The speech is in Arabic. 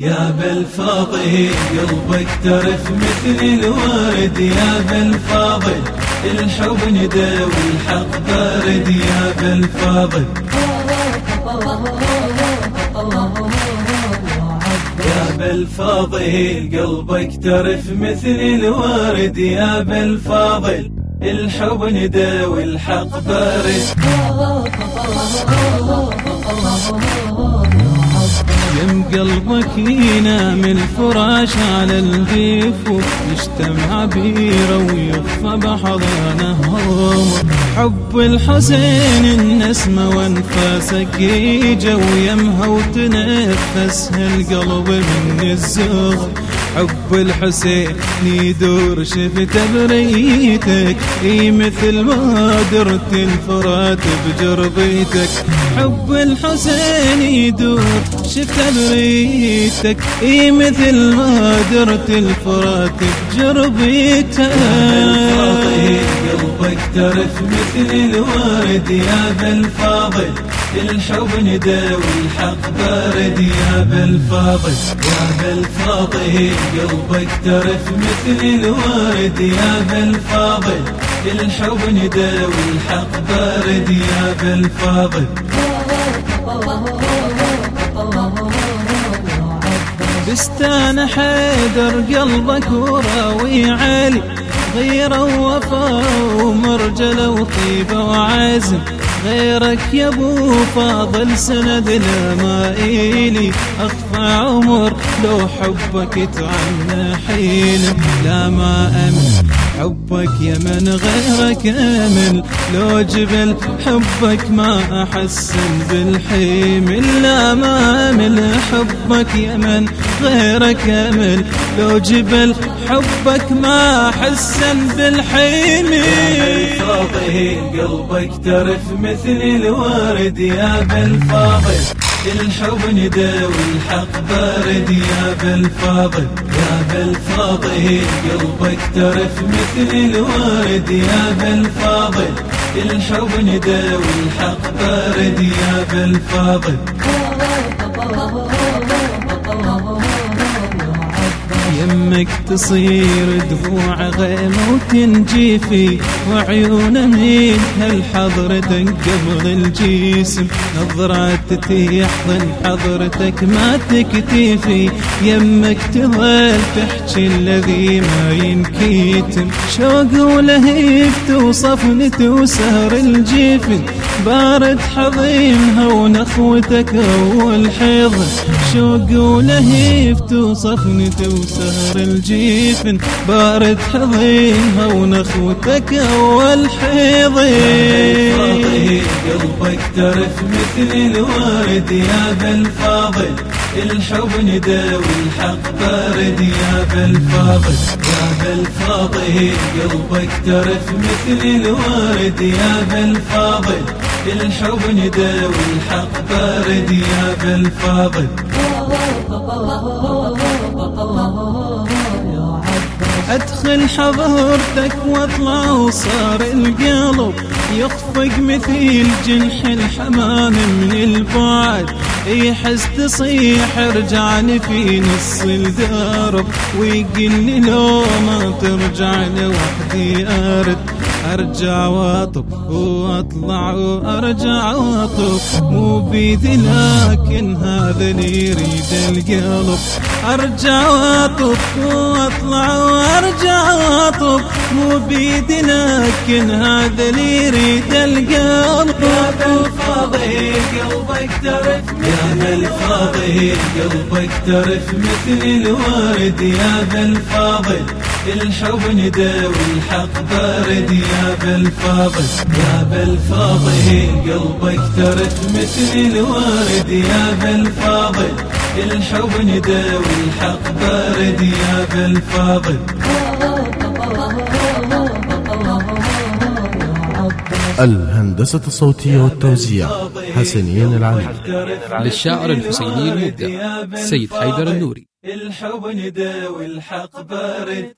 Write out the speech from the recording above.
يا بالفاضل قلبك ترف مثل الورد. يا بالفاضل الحب ندى والحق بارد. يا بالفاضل يا بالفاضل قلبك ترف مثل الورد. يا بالفاضل الحب ندى والحق بارد. يم قلبك ينام الفراش على الغيف ويجتمع بيره ويخفى بحضانه. حب الحسين النسمة وانفاسك يجا ويمها وتنفس القلب من الزغر. حب الحسين يدور شفت بريتك إي مثل ما درت الفرات بجربيتك. حب الحسين يدور شفت بريتك إي مثل ما درت الفرات بجربيتك. قلبك ترف مثل الورد يا بالفاضل الحب ندى والحق بارد يا بالفاضل يا بالفاضل قلبك ترف مثل الورد يا بالفاضل الحب ندى والحق بارد يا بالفاضل بستان حيدر قلبك وراوي عالي غيره وفا ومرجله وطيبه وعزم. غيرك يا أبو فاضل سند لا إلي اخفى عمر لو حبك تعنى حين لا ما أمن حبك يا من غيرك امل لو جبل حبك ما أحسن بالحيم. لا ما امل حبك يا من غيرك امل لو جبل حبك ما أحسن بالحيم. قلبك ترف مثل الورد يا بالفاضل الحب ندى والحق بارد يا بالفاضل يا بالفاضل قلبك ترف مثل الورد يا بالفاضل الحب ندى والحق بارد يا بالفاضل يمك تصير دموع غيمة وتنجيفي وعيون من هالحضرتك قبل الجسم نظرات تحضن حضرتك ما تكتفي يمك تظل تحكي الذي ما ينكتم. شوق ولهيف توصفني توسهر الجفن. بارد حضيمها ونخوتك أول حيض شوق ولهيف توصفني توسهر الجيفن بارد حضيمها ونخوتك اول حيض قلبك ترف مثل الورد يا بالفاضل الحب ندى والحق بارد يا بالفاضل يا بالفاضل قلبك ترف مثل الورد يا بالفاضل الحب ندى والحق بارد يا بالفاضل أدخل حضرتك وأطلع وصار القلب يخفق مثل جنح الحمام من البعد. يحس تصيح ارجعني في نص الدرب ويقل لو ما ترجع لوحدي أرد. أرجع وأطب وأطلع وأرجع وأطب. مو بيدي لكن هذا اللي يريد القلب. أرجع وأطب وأطلع وأرجع وأطب. مو بيدي لكن هذا اللي يريد القلب. قلبك ترف يا بالفاضي قلبك ترف مثل الورد يا بالفاضل. الحب ندى والحق بارد يا بالفاضل. يا بالفاضل قلبك ترف مثل الورد يا بالفاضل. الحب ندى والحق بارد يا بالفاضل. الهندسة الصوتية والتوزيع حسنين العلي. للشاعر الحسيني المبدع سيد حيدر النوري. الحب ندى والحق بارد.